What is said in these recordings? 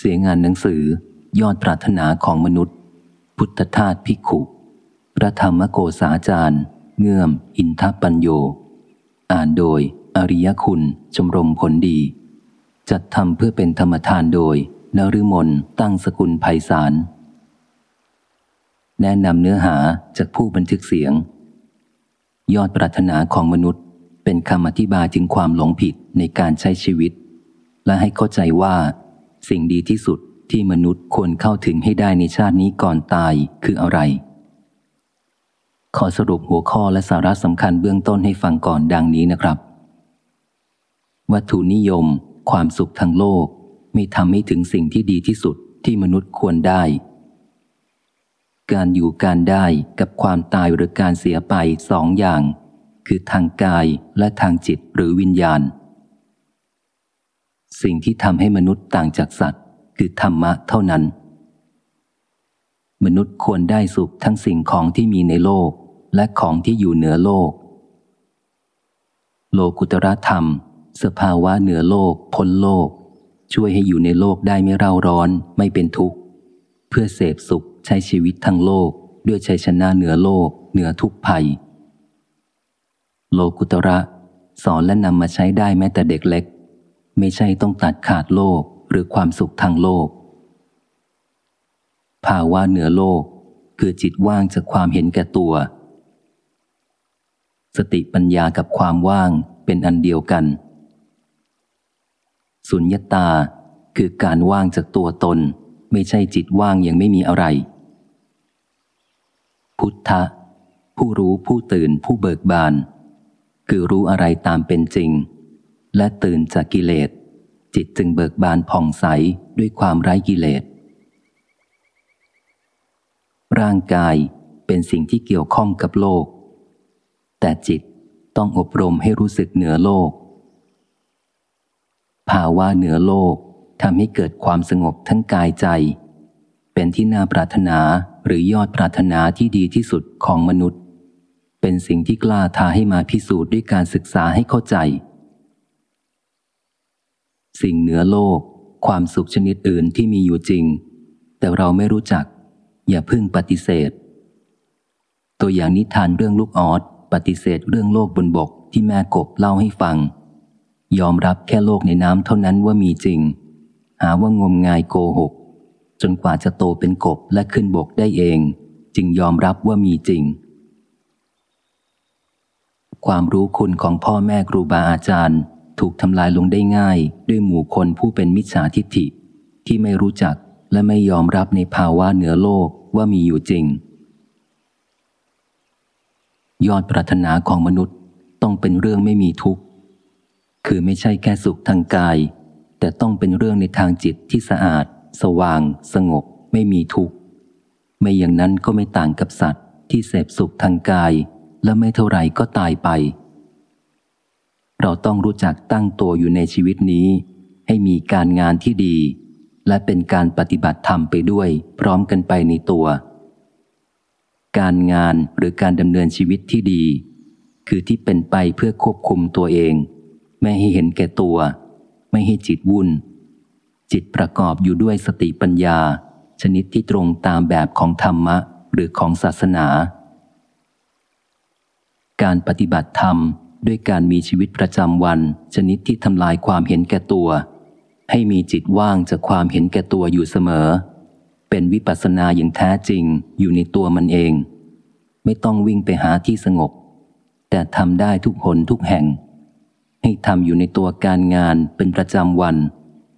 เสียงานหนังสือ ยอดปรารถนาของมนุษย์ พุทธทาสพิขุพระธรรมโกษาจารย์ เงื่อม อินทปัญโย อ่านโดย อริยคุณ ชมรมผลดี จัดทำเพื่อเป็นธรรมทานโดยนฤมลตั้งสกุลภัยสารแนะนำเนื้อหาจากผู้บันทึกเสียง ยอดปรารถนาของมนุษย์ เป็นคำอธิบายถึงความหลงผิดในการใช้ชีวิต และให้เข้าใจว่า สิ่งดีที่สุดที่มนุษย์ควรเข้าถึงให้ได้ในชาตินี้ก่อนตายคืออะไร ขอสรุปหัวข้อและสาระสำคัญเบื้องต้นให้ฟังก่อนดังนี้นะครับ วัตถุนิยม ความสุขทางโลก ไม่ทำให้ถึงสิ่งที่ดีที่สุดที่มนุษย์ควรได้ การอยู่การได้กับความตายหรือการเสียไปสองอย่าง คือทางกายและทางจิตหรือวิญญาณ สิ่งที่ทำให้มนุษย์ต่างจากสัตว์ คือธรรมะเท่านั้น มนุษย์ควรได้สุขทั้งสิ่งของที่มีในโลกและของที่อยู่เหนือโลก โลกุตระธรรม สภาวะเหนือโลก พ้นโลก ช่วยให้อยู่ในโลกได้ไม่เร่าร้อนไม่เป็นทุกข์ เพื่อเสพสุขใช้ชีวิตทั้งโลก ด้วยชัยชนะเหนือโลก เหนือทุกภัย โลกุตระ สอนและนำมาใช้ได้แม้แต่เด็กเล็ก ไม่ใช่ต้องตัดขาดโลกหรือความสุขทางโลก ภาวะเหนือโลกคือจิตว่างจากความเห็นแก่ตัว สติปัญญากับความว่างเป็นอันเดียวกัน สุญญตาคือการว่างจากตัวตน ไม่ใช่จิตว่างยังไม่มีอะไร พุทธะ ผู้รู้ผู้ตื่นผู้เบิกบาน คือรู้อะไรตามเป็นจริง และตื่นจากกิเลส จิตจึงเบิกบานผ่องใสด้วยความไร้กิเลส ร่างกายเป็นสิ่งที่เกี่ยวข้องกับโลก แต่จิตต้องอบรมให้รู้สึกเหนือโลก ภาวะเหนือโลกทำให้เกิดความสงบทั้งกายใจ เป็นที่น่าปรารถนาหรือยอดปรารถนาที่ดีที่สุดของมนุษย์ เป็นสิ่งที่กล้าท้าให้มาพิสูจน์ด้วยการศึกษาให้เข้าใจ สิ่งเหนือโลก ความสุขชนิดอื่นที่มีอยู่จริง แต่เราไม่รู้จัก อย่าพึ่งปฏิเสธ ตัวอย่างนิทานเรื่องลูกออดปฏิเสธเรื่องโลกบนบกที่แม่กบเล่าให้ฟัง ยอมรับแค่โลกในน้ำเท่านั้นว่ามีจริง หาว่างมงายโกหก จนกว่าจะโตเป็นกบและขึ้นบกได้เอง จึงยอมรับว่ามีจริง ความรู้คุณของพ่อแม่ครูบาอาจารย์ ถูกทำลายลงได้ง่ายด้วยหมู่คนผู้เป็นมิจฉาทิฏฐิ ที่ไม่รู้จักและไม่ยอมรับในภาวะเหนือโลกว่ามีอยู่จริง ยอดปรารถนาของมนุษย์ต้องเป็นเรื่องไม่มีทุกข์ คือไม่ใช่แค่สุขทางกาย แต่ต้องเป็นเรื่องในทางจิตที่สะอาด สว่าง สงบ ไม่มีทุกข์ ไม่อย่างนั้นก็ไม่ต่างกับสัตว์ที่เสพสุขทางกาย และไม่เท่าไรก็ตายไป เราต้องรู้จักตั้งตัวอยู่ในชีวิตนี้ ให้มีการงานที่ดี และเป็นการปฏิบัติธรรมไปด้วยพร้อมกันไปในตัว การงานหรือการดำเนินชีวิตที่ดี คือที่เป็นไปเพื่อควบคุมตัวเอง ไม่ให้เห็นแก่ตัว ไม่ให้จิตวุ่น จิตประกอบอยู่ด้วยสติปัญญา ชนิดที่ตรงตามแบบของธรรมะหรือของศาสนา การปฏิบัติธรรม ด้วยการมีชีวิตประจำวัน ชนิดที่ทำลายความเห็นแก่ตัว ให้มีจิตว่างจากความเห็นแก่ตัวอยู่เสมอ เป็นวิปัสสนาอย่างแท้จริงอยู่ในตัวมันเอง ไม่ต้องวิ่งไปหาที่สงบ แต่ทำได้ทุกหนทุกแห่ง ให้ทำอยู่ในตัวการงานเป็นประจำวัน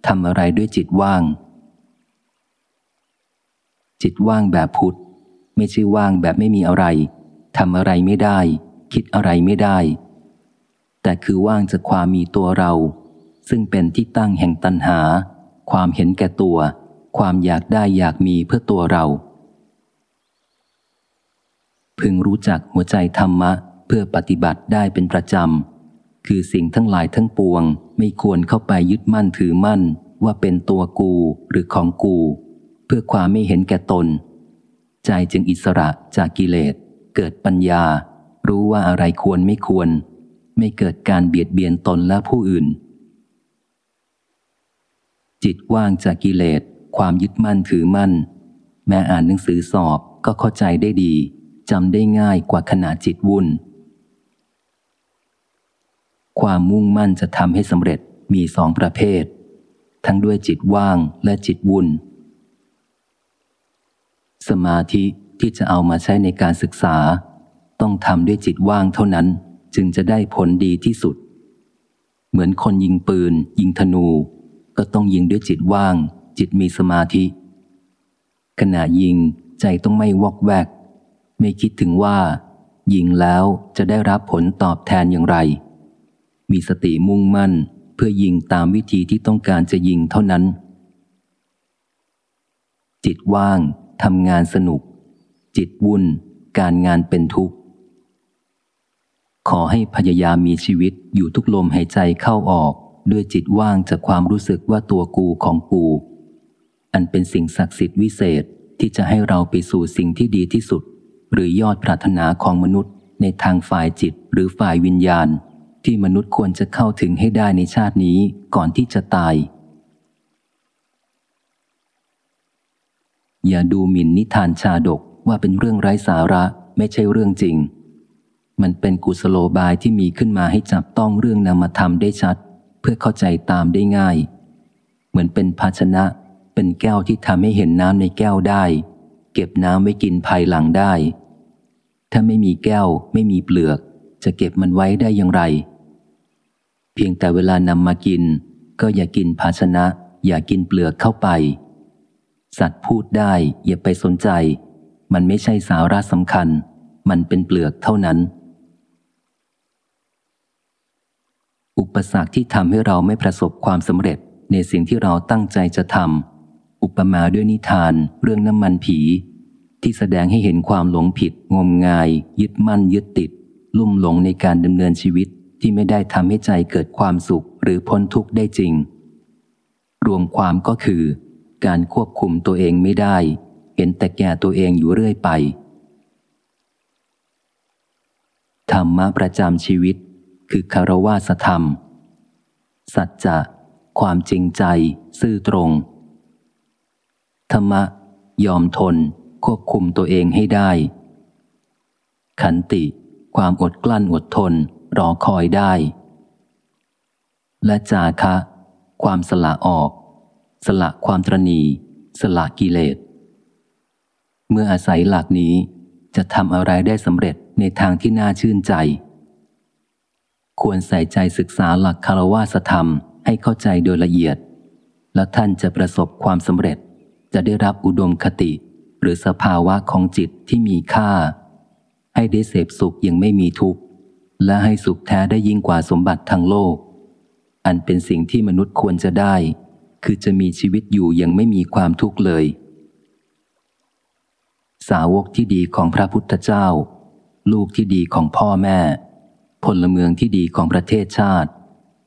ทำอะไรด้วยจิตว่าง จิตว่างแบบพุทธ ไม่ใช่ว่างแบบไม่มีอะไรทำอะไรไม่ได้ คิดอะไรไม่ได้ แต่คือว่างจากความมีตัวเรา ซึ่งเป็นที่ตั้งแห่งตัณหา ความเห็นแก่ตัว ความอยากได้อยากมีเพื่อตัวเรา พึงรู้จักหัวใจธรรมะ เพื่อปฏิบัติได้เป็นประจำ คือสิ่งทั้งหลายทั้งปวง ไม่ควรเข้าไปยึดมั่นถือมั่น ว่าเป็นตัวกูหรือของกู เพื่อความไม่เห็นแก่ตน ใจจึงอิสระจากกิเลส เกิดปัญญา รู้ว่าอะไรควรไม่ควร ไม่เกิดการเบียดเบียนตนและผู้อื่น จิตว่างจากกิเลส ความยึดมั่นถือมั่น แม้อ่านหนังสือสอบก็เข้าใจได้ดีจำได้ง่ายกว่าขณะจิตวุ่น ความมุ่งมั่นจะทำให้สำเร็จมีสองประเภท ทั้งด้วยจิตว่างและจิตวุ่น สมาธิที่จะเอามาใช้ในการศึกษา ต้องทำด้วยจิตว่างเท่านั้น จึงจะได้ผลดีที่สุด เหมือนคนยิงปืน ยิงธนู ก็ต้องยิงด้วยจิตว่าง จิตมีสมาธิ ขณะยิงใจต้องไม่วอกแวก ไม่คิดถึงว่า ยิงแล้วจะได้รับผลตอบแทนอย่างไร มีสติมุ่งมั่นเพื่อยิงตามวิธีที่ต้องการจะยิงเท่านั้น จิตว่างทำงานสนุก จิตวุ่น การงานเป็นทุกข์ ขอให้พยายามมีชีวิตอยู่ทุกลมหายใจเข้าออก ด้วยจิตว่างจากความรู้สึกว่าตัวกูของกู อันเป็นสิ่งศักดิ์สิทธิ์วิเศษที่จะให้เราไปสู่สิ่งที่ดีที่สุด หรือยอดปรารถนาของมนุษย์ ในทางฝ่ายจิตหรือฝ่ายวิญญาณ ที่มนุษย์ควรจะเข้าถึงให้ได้ในชาตินี้ก่อนที่จะตาย อย่าดูหมิ่นนิทานชาดกว่าเป็นเรื่องไร้สาระไม่ใช่เรื่องจริง มันเป็นกุศโลบายที่มีขึ้นมาให้จับต้องเรื่องนามธรรมได้ชัด เพื่อเข้าใจตามได้ง่าย เหมือนเป็นภาชนะ เป็นแก้วที่ทำให้เห็นน้ำในแก้วได้ เก็บน้ำไว้กินภายหลังได้ ถ้าไม่มีแก้ว ไม่มีเปลือก จะเก็บมันไว้ได้อย่างไร เพียงแต่เวลานำมากิน ก็อย่ากินภาชนะ อย่ากินเปลือกเข้าไป สัตว์พูดได้อย่าไปสนใจ มันไม่ใช่สาระสำคัญ มันเป็นเปลือกเท่านั้น อุปสรรคที่ทำให้เราไม่ประสบความสำเร็จในสิ่งที่เราตั้งใจจะทำอุปมาด้วยนิทานเรื่องน้ำมันผี ที่แสดงให้เห็นความหลงผิด งมงาย ยึดมั่นยึดติด ลุ่มหลงในการดำเนินชีวิตที่ไม่ได้ทำให้ใจเกิดความสุขหรือพ้นทุกข์ได้จริง รวมความก็คือ การควบคุมตัวเองไม่ได้ เห็นแต่แก่ตัวเองอยู่เรื่อยไปธรรมะประจำชีวิต คือคารวาสธรรม สัจจะ ความจริงใจ ซื่อตรง ธรรมะ ยอมทน ควบคุมตัวเองให้ได้ ขันติ ความอดกลั้นอดทน รอคอยได้ และจาคะ ความสละออก สละความตรณี สละกิเลส เมื่ออาศัยหลักนี้จะทำอะไรได้สำเร็จในทางที่น่าชื่นใจ ควรใส่ใจศึกษาหลักคารวะธรรมให้เข้าใจโดยละเอียด แล้วท่านจะประสบความสำเร็จ จะได้รับอุดมคติ หรือสภาวะของจิตที่มีค่า ให้ได้เสพสุขยังไม่มีทุกข์ และให้สุขแท้ได้ยิ่งกว่าสมบัติทางโลก อันเป็นสิ่งที่มนุษย์ควรจะได้ คือจะมีชีวิตอยู่ยังไม่มีความทุกข์เลย สาวกที่ดีของพระพุทธเจ้า ลูกที่ดีของพ่อแม่ พลเมืองที่ดีของประเทศชาติ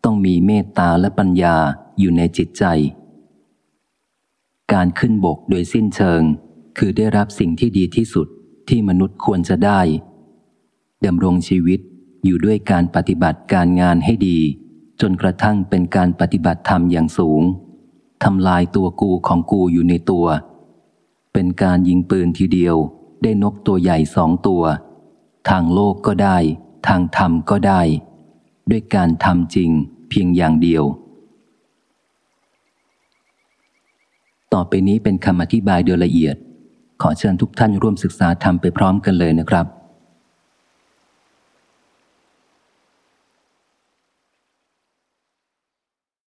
ต้องมีเมตตาและปัญญาอยู่ในจิตใจ การขึ้นบกโดยสิ้นเชิง คือได้รับสิ่งที่ดีที่สุดที่มนุษย์ควรจะได้ดำรงชีวิตอยู่ด้วยการปฏิบัติการงานให้ดี จนกระทั่งเป็นการปฏิบัติธรรมอย่างสูงทำลายตัวกูของกูอยู่ในตัว เป็นการยิงปืนทีเดียว ได้นกตัวใหญ่สองตัว ทางโลกก็ได้ ทางธรรมก็ได้ ด้วยการทำจริงเพียงอย่างเดียว ต่อไปนี้เป็นคำอธิบายโดยละเอียด ขอเชิญทุกท่านร่วมศึกษาธรรมไปพร้อมกันเลยนะครับ